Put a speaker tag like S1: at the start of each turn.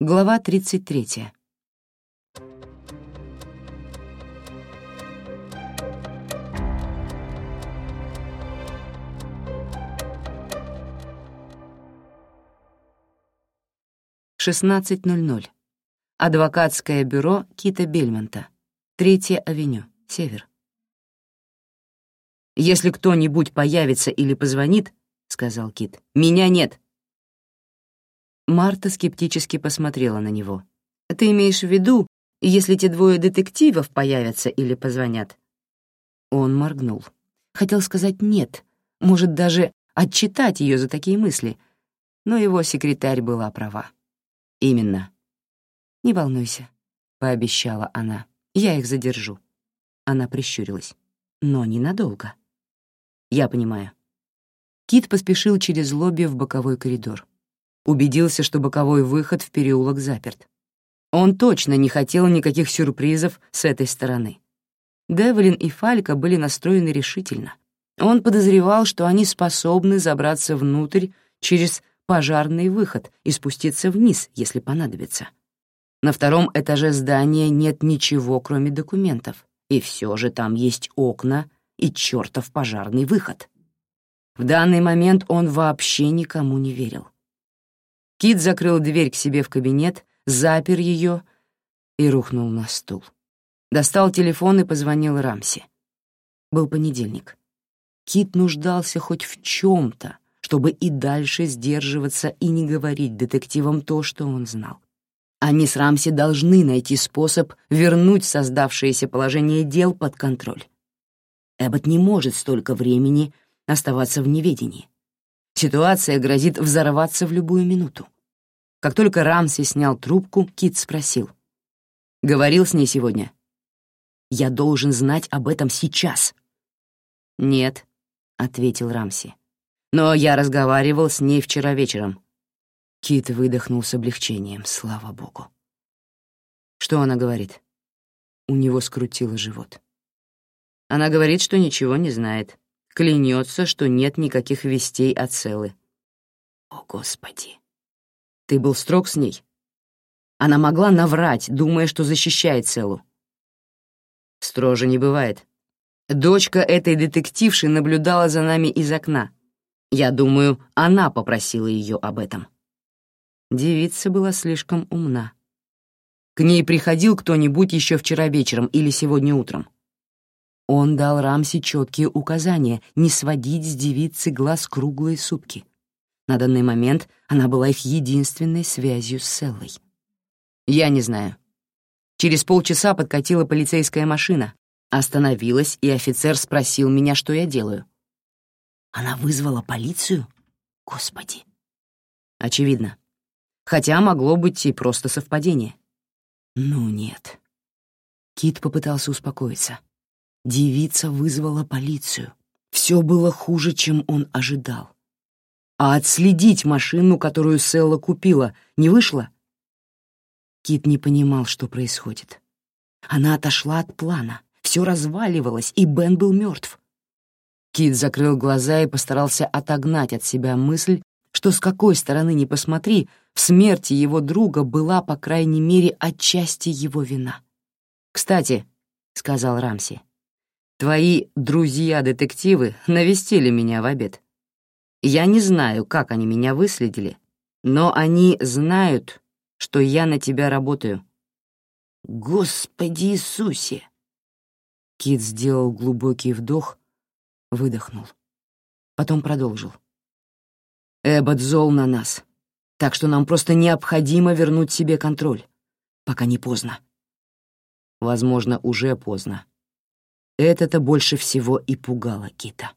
S1: Глава 33. Шестнадцать ноль ноль. Адвокатское бюро Кита Бельмонта. Третья авеню, север. «Если кто-нибудь появится или позвонит, — сказал Кит, — меня нет». Марта скептически посмотрела на него. «Ты имеешь в виду, если те двое детективов появятся или позвонят?» Он моргнул. Хотел сказать «нет», может, даже отчитать ее за такие мысли, но его секретарь была права. «Именно». «Не волнуйся», — пообещала она. «Я их задержу». Она прищурилась. «Но ненадолго». «Я понимаю». Кит поспешил через лобби в боковой коридор убедился, что боковой выход в переулок заперт. Он точно не хотел никаких сюрпризов с этой стороны. Девлин и Фалька были настроены решительно. Он подозревал, что они способны забраться внутрь через пожарный выход и спуститься вниз, если понадобится. На втором этаже здания нет ничего, кроме документов, и все же там есть окна и чертов пожарный выход. В данный момент он вообще никому не верил. Кит закрыл дверь к себе в кабинет, запер ее и рухнул на стул. Достал телефон и позвонил Рамси. Был понедельник. Кит нуждался хоть в чем-то, чтобы и дальше сдерживаться и не говорить детективам то, что он знал. Они с Рамси должны найти способ вернуть создавшееся положение дел под контроль. Эббот не может столько времени оставаться в неведении. Ситуация грозит взорваться в любую минуту. Как только Рамси снял трубку, Кит спросил. «Говорил с ней сегодня?» «Я должен знать об этом сейчас». «Нет», — ответил Рамси. «Но я разговаривал с ней вчера вечером». Кит выдохнул с облегчением, слава богу. «Что она говорит?» У него скрутило живот. Она говорит, что ничего не знает клянется, что нет никаких вестей от Целы. О, Господи! Ты был строг с ней? Она могла наврать, думая, что защищает Целу. Строже не бывает. Дочка этой детективши наблюдала за нами из окна. Я думаю, она попросила ее об этом. Девица была слишком умна. К ней приходил кто-нибудь еще вчера вечером или сегодня утром. Он дал Рамси четкие указания не сводить с девицы глаз круглые сутки. На данный момент она была их единственной связью с Селлой. «Я не знаю». Через полчаса подкатила полицейская машина, остановилась, и офицер спросил меня, что я делаю. «Она вызвала полицию? Господи!» «Очевидно. Хотя могло быть и просто совпадение». «Ну нет». Кит попытался успокоиться. Девица вызвала полицию. Все было хуже, чем он ожидал. А отследить машину, которую Селла купила, не вышло? Кит не понимал, что происходит. Она отошла от плана, все разваливалось, и Бен был мертв. Кит закрыл глаза и постарался отогнать от себя мысль, что с какой стороны ни посмотри, в смерти его друга была, по крайней мере, отчасти его вина. «Кстати», — сказал Рамси, Твои друзья-детективы навестили меня в обед. Я не знаю, как они меня выследили, но они знают, что я на тебя работаю. Господи Иисусе! Кит сделал глубокий вдох, выдохнул. Потом продолжил. Эббот зол на нас, так что нам просто необходимо вернуть себе контроль, пока не поздно. Возможно, уже поздно. Это-то больше всего и пугало Кита.